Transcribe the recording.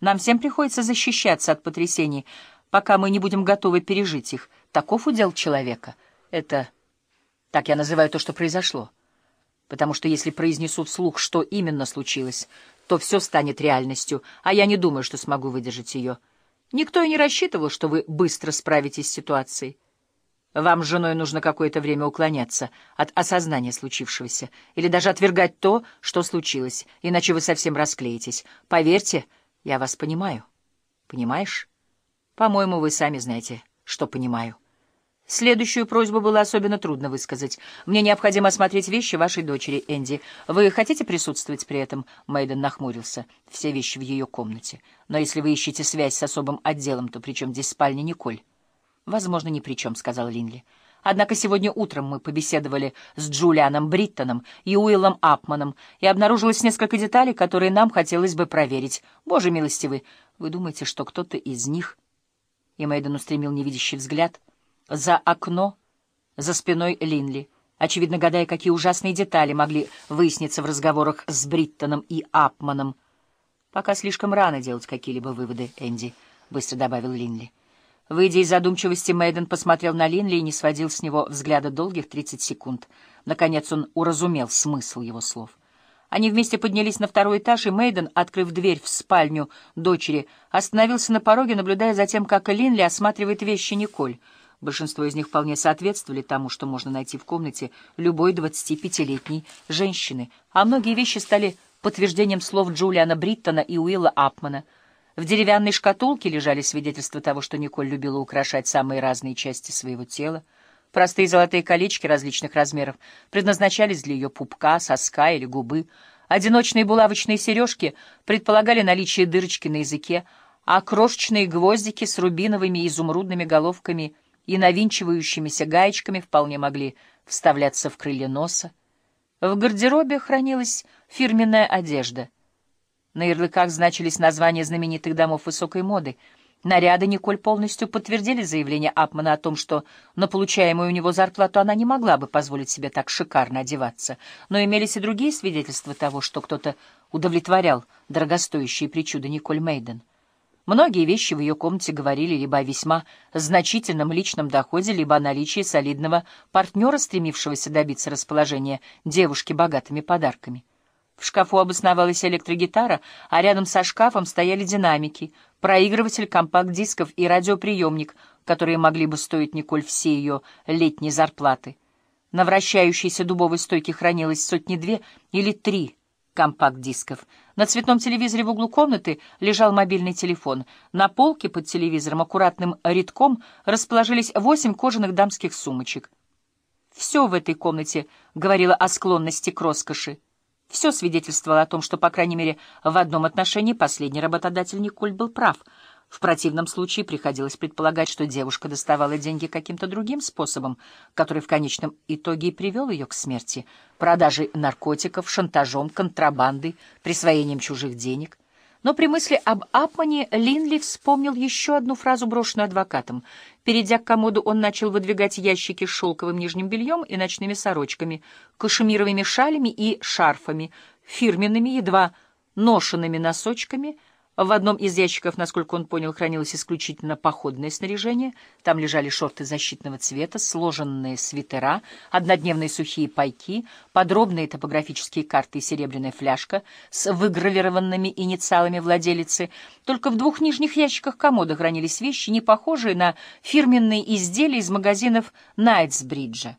Нам всем приходится защищаться от потрясений, пока мы не будем готовы пережить их. Таков удел человека. Это... Так я называю то, что произошло. Потому что если произнесу вслух, что именно случилось, то все станет реальностью, а я не думаю, что смогу выдержать ее. Никто и не рассчитывал, что вы быстро справитесь с ситуацией. Вам с женой нужно какое-то время уклоняться от осознания случившегося или даже отвергать то, что случилось, иначе вы совсем расклеитесь. Поверьте, я вас понимаю. Понимаешь? По-моему, вы сами знаете, что понимаю. Следующую просьбу было особенно трудно высказать. Мне необходимо осмотреть вещи вашей дочери, Энди. Вы хотите присутствовать при этом? Мэйден нахмурился. Все вещи в ее комнате. Но если вы ищете связь с особым отделом, то при чем здесь спальня Николь? Возможно, ни при чем, сказал Линли. Однако сегодня утром мы побеседовали с Джулианом Бриттоном и Уиллом Апманом, и обнаружилось несколько деталей, которые нам хотелось бы проверить. Боже милостивый, вы думаете, что кто-то из них... И Мэйден устремил невидящий взгляд — за окно, за спиной Линли, очевидно гадая, какие ужасные детали могли выясниться в разговорах с Бриттоном и Апманом. «Пока слишком рано делать какие-либо выводы, Энди», — быстро добавил Линли. Выйдя из задумчивости, Мэйден посмотрел на Линли и не сводил с него взгляда долгих тридцать секунд. Наконец он уразумел смысл его слов. Они вместе поднялись на второй этаж, и Мэйден, открыв дверь в спальню дочери, остановился на пороге, наблюдая за тем, как Линли осматривает вещи Николь — Большинство из них вполне соответствовали тому, что можно найти в комнате любой 25-летней женщины, а многие вещи стали подтверждением слов Джулиана Бриттона и Уилла Апмана. В деревянной шкатулке лежали свидетельства того, что Николь любила украшать самые разные части своего тела. Простые золотые колечки различных размеров предназначались для ее пупка, соска или губы. Одиночные булавочные сережки предполагали наличие дырочки на языке, а крошечные гвоздики с рубиновыми и изумрудными головками — и навинчивающимися гаечками вполне могли вставляться в крылья носа. В гардеробе хранилась фирменная одежда. На ярлыках значились названия знаменитых домов высокой моды. Наряды Николь полностью подтвердили заявление Апмана о том, что на получаемую у него зарплату она не могла бы позволить себе так шикарно одеваться, но имелись и другие свидетельства того, что кто-то удовлетворял дорогостоящие причуды Николь Мейден. Многие вещи в ее комнате говорили либо о весьма значительном личном доходе, либо о наличии солидного партнера, стремившегося добиться расположения девушки богатыми подарками. В шкафу обосновалась электрогитара, а рядом со шкафом стояли динамики, проигрыватель компакт-дисков и радиоприемник, которые могли бы стоить Николь все ее летние зарплаты. На вращающейся дубовой стойке хранилось сотни-две или три компакт-дисков. На цветном телевизоре в углу комнаты лежал мобильный телефон. На полке под телевизором аккуратным рядком расположились восемь кожаных дамских сумочек. Все в этой комнате говорило о склонности к роскоши. Все свидетельствовало о том, что, по крайней мере, в одном отношении последний работодатель Николь был прав — в противном случае приходилось предполагать, что девушка доставала деньги каким-то другим способом, который в конечном итоге и привел ее к смерти — продажей наркотиков, шантажом, контрабандой, присвоением чужих денег. Но при мысли об Апмане Линли вспомнил еще одну фразу, брошенную адвокатом. Перейдя к комоду, он начал выдвигать ящики с шелковым нижним бельем и ночными сорочками, кашемировыми шалями и шарфами, фирменными, едва ношенными носочками — в одном из ящиков, насколько он понял, хранилось исключительно походное снаряжение. Там лежали шорты защитного цвета, сложенные свитера, однодневные сухие пайки, подробные топографические карты и серебряная фляжка с выгравированными инициалами владелицы. Только в двух нижних ящиках комода хранились вещи, не похожие на фирменные изделия из магазинов Найтсбриджа.